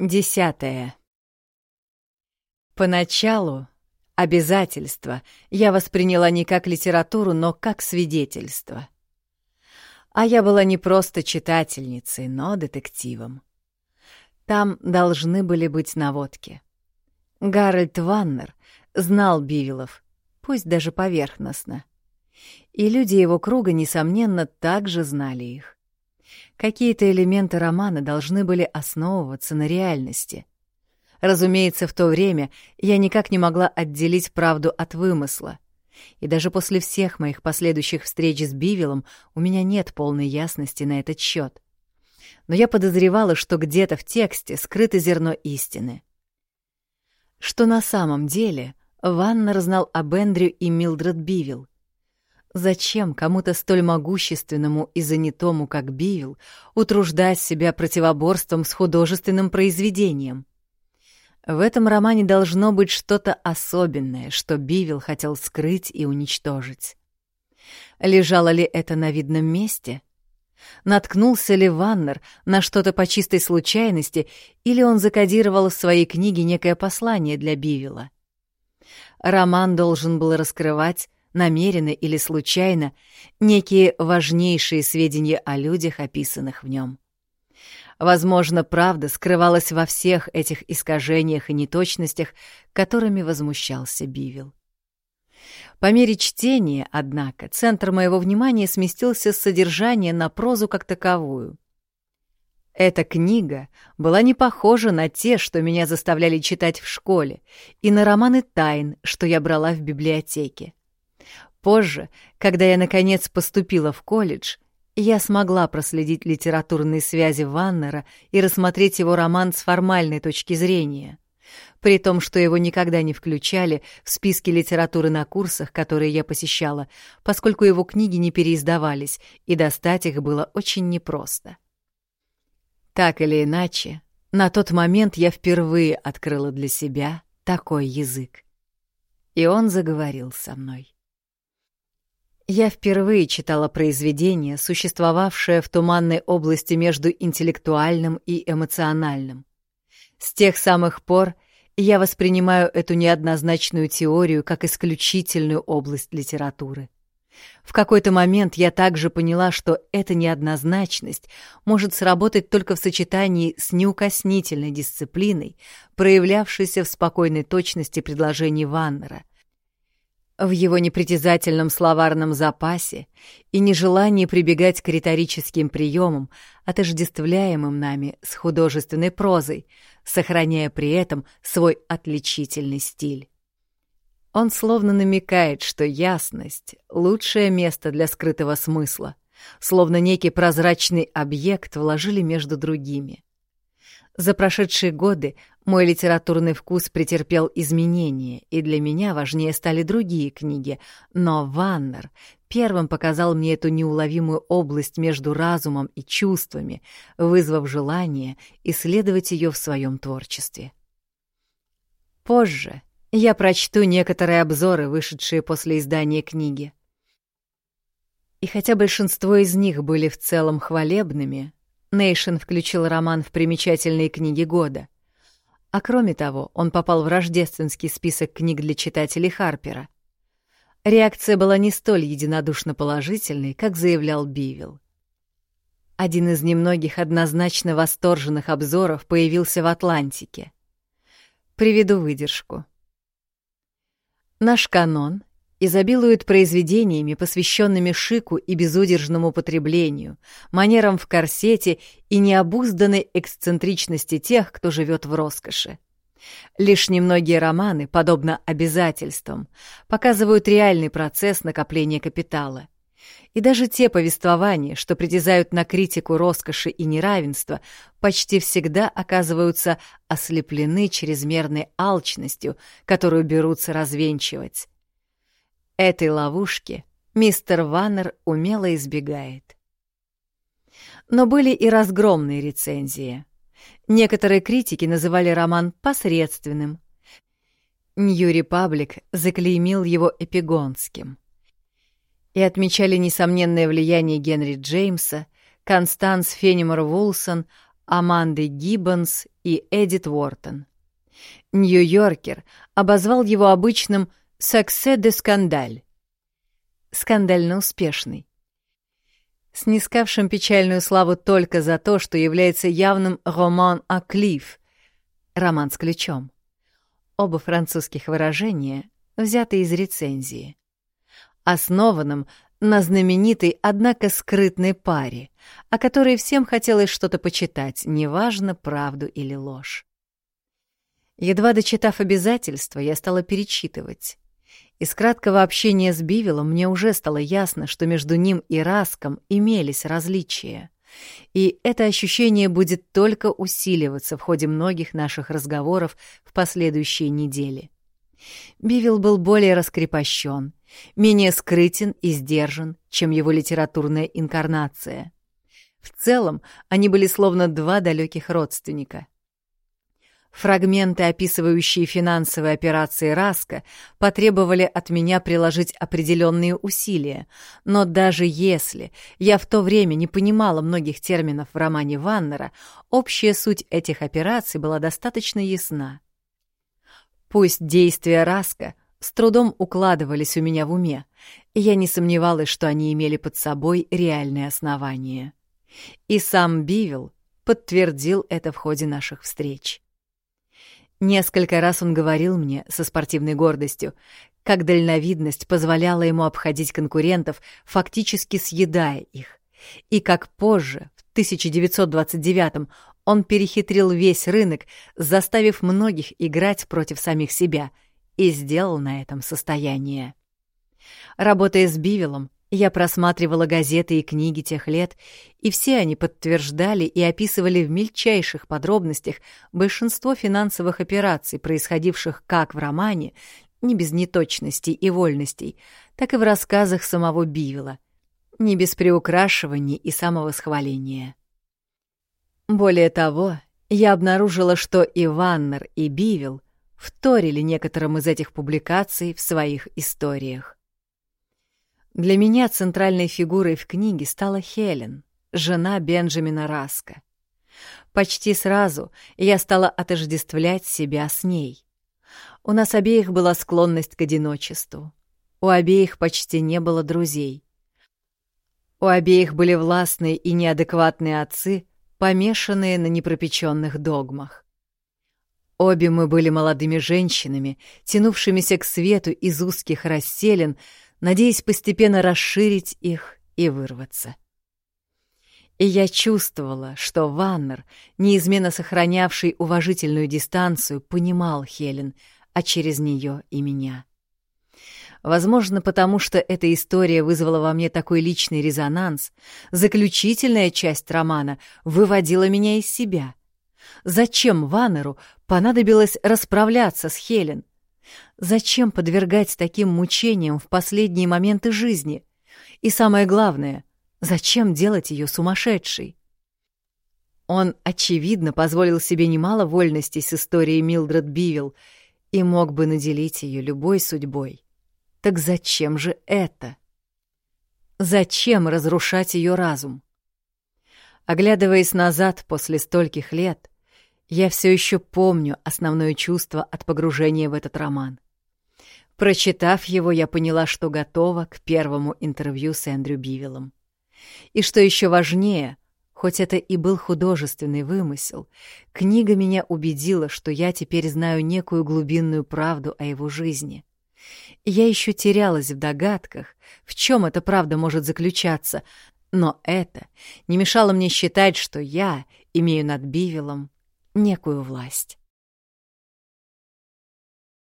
Десятое. Поначалу обязательство я восприняла не как литературу, но как свидетельство. А я была не просто читательницей, но детективом. Там должны были быть наводки. Гарольд Ваннер знал Бивилов, пусть даже поверхностно. И люди его круга, несомненно, также знали их. Какие-то элементы романа должны были основываться на реальности. Разумеется, в то время я никак не могла отделить правду от вымысла. И даже после всех моих последующих встреч с Бивилом у меня нет полной ясности на этот счет. Но я подозревала, что где-то в тексте скрыто зерно истины. Что на самом деле Ваннер знал об Эндрю и Милдред Бивил. Зачем кому-то столь могущественному и занятому, как Бивил, утруждать себя противоборством с художественным произведением? В этом романе должно быть что-то особенное, что Бивил хотел скрыть и уничтожить. Лежало ли это на видном месте? Наткнулся ли Ваннер на что-то по чистой случайности, или он закодировал в своей книге некое послание для Бивила? Роман должен был раскрывать намеренно или случайно, некие важнейшие сведения о людях, описанных в нем. Возможно, правда скрывалась во всех этих искажениях и неточностях, которыми возмущался Бивил. По мере чтения, однако, центр моего внимания сместился с содержания на прозу как таковую. Эта книга была не похожа на те, что меня заставляли читать в школе, и на романы тайн, что я брала в библиотеке. Позже, когда я, наконец, поступила в колледж, я смогла проследить литературные связи Ваннера и рассмотреть его роман с формальной точки зрения, при том, что его никогда не включали в списки литературы на курсах, которые я посещала, поскольку его книги не переиздавались, и достать их было очень непросто. Так или иначе, на тот момент я впервые открыла для себя такой язык. И он заговорил со мной. Я впервые читала произведение, существовавшее в туманной области между интеллектуальным и эмоциональным. С тех самых пор я воспринимаю эту неоднозначную теорию как исключительную область литературы. В какой-то момент я также поняла, что эта неоднозначность может сработать только в сочетании с неукоснительной дисциплиной, проявлявшейся в спокойной точности предложений Ваннера, в его непритязательном словарном запасе и нежелании прибегать к риторическим приемам, отождествляемым нами с художественной прозой, сохраняя при этом свой отличительный стиль. Он словно намекает, что ясность — лучшее место для скрытого смысла, словно некий прозрачный объект вложили между другими. За прошедшие годы мой литературный вкус претерпел изменения, и для меня важнее стали другие книги, но Ваннер первым показал мне эту неуловимую область между разумом и чувствами, вызвав желание исследовать ее в своем творчестве. Позже я прочту некоторые обзоры, вышедшие после издания книги. И хотя большинство из них были в целом хвалебными, Нейшн включил роман в примечательные книги года — а кроме того, он попал в рождественский список книг для читателей Харпера. Реакция была не столь единодушно положительной, как заявлял Бивил. Один из немногих однозначно восторженных обзоров появился в «Атлантике». Приведу выдержку. Наш канон изобилует произведениями, посвященными шику и безудержному потреблению, манерам в корсете и необузданной эксцентричности тех, кто живет в роскоши. Лишь немногие романы, подобно обязательствам, показывают реальный процесс накопления капитала. И даже те повествования, что притязают на критику роскоши и неравенства, почти всегда оказываются ослеплены чрезмерной алчностью, которую берутся развенчивать. Этой ловушки мистер Ваннер умело избегает. Но были и разгромные рецензии. Некоторые критики называли роман посредственным. Нью Репаблик заклеймил его эпигонским. И отмечали несомненное влияние Генри Джеймса, Констанс Фенимор Вулсон, Амандой Гиббонс и Эдит Уортон. Нью-Йоркер обозвал его обычным «саксе де скандаль» — скандально успешный, снискавшим печальную славу только за то, что является явным роман «Аклиф» — роман с ключом. Оба французских выражения взяты из рецензии. Основанным на знаменитой, однако скрытной паре, о которой всем хотелось что-то почитать, неважно, правду или ложь. Едва дочитав обязательства, я стала перечитывать. Из краткого общения с Бивилом мне уже стало ясно, что между ним и Раском имелись различия. И это ощущение будет только усиливаться в ходе многих наших разговоров в последующие недели. Бивил был более раскрепощен, менее скрытен и сдержан, чем его литературная инкарнация. В целом, они были словно два далеких родственника. Фрагменты, описывающие финансовые операции Раска, потребовали от меня приложить определенные усилия, но даже если я в то время не понимала многих терминов в романе Ваннера, общая суть этих операций была достаточно ясна. Пусть действия Раска с трудом укладывались у меня в уме, и я не сомневалась, что они имели под собой реальные основания. И сам Бивил подтвердил это в ходе наших встреч. Несколько раз он говорил мне со спортивной гордостью, как дальновидность позволяла ему обходить конкурентов, фактически съедая их, и как позже, в 1929 он перехитрил весь рынок, заставив многих играть против самих себя, и сделал на этом состояние. Работая с Бивилом, я просматривала газеты и книги тех лет, и все они подтверждали и описывали в мельчайших подробностях большинство финансовых операций, происходивших как в романе, не без неточностей и вольностей, так и в рассказах самого Бивила, не без приукрашиваний и самовосхваления. Более того, я обнаружила, что и Ваннер, и Бивил вторили некоторым из этих публикаций в своих историях. Для меня центральной фигурой в книге стала Хелен, жена Бенджамина Раска. Почти сразу я стала отождествлять себя с ней. У нас обеих была склонность к одиночеству. У обеих почти не было друзей. У обеих были властные и неадекватные отцы, помешанные на непропеченных догмах. Обе мы были молодыми женщинами, тянувшимися к свету из узких расселин, надеясь постепенно расширить их и вырваться. И я чувствовала, что Ваннер, неизменно сохранявший уважительную дистанцию, понимал Хелен, а через нее и меня. Возможно, потому что эта история вызвала во мне такой личный резонанс, заключительная часть романа выводила меня из себя. Зачем Ваннеру понадобилось расправляться с Хелен? Зачем подвергать таким мучениям в последние моменты жизни? И самое главное, зачем делать ее сумасшедшей? Он, очевидно, позволил себе немало вольностей с историей Милдред Бивилл и мог бы наделить ее любой судьбой. Так зачем же это? Зачем разрушать ее разум? Оглядываясь назад после стольких лет, я все еще помню основное чувство от погружения в этот роман. Прочитав его, я поняла, что готова к первому интервью с Эндрю Бивиллом. И что еще важнее, хоть это и был художественный вымысел, книга меня убедила, что я теперь знаю некую глубинную правду о его жизни. Я еще терялась в догадках, в чем эта правда может заключаться, но это не мешало мне считать, что я имею над Бивиллом некую власть.